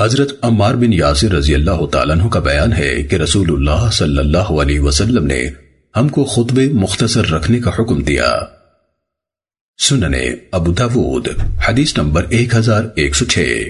حضرت عمار بن یاسر رضی اللہ تعالیٰ عنہ کا بیان ہے کہ رسول اللہ صلی اللہ علیہ وسلم نے ہم کو خطبے مختصر رکھنے کا حکم دیا۔ سننے ابو داود، حدیث نمبر ایک ہزار ایک سو چھ۔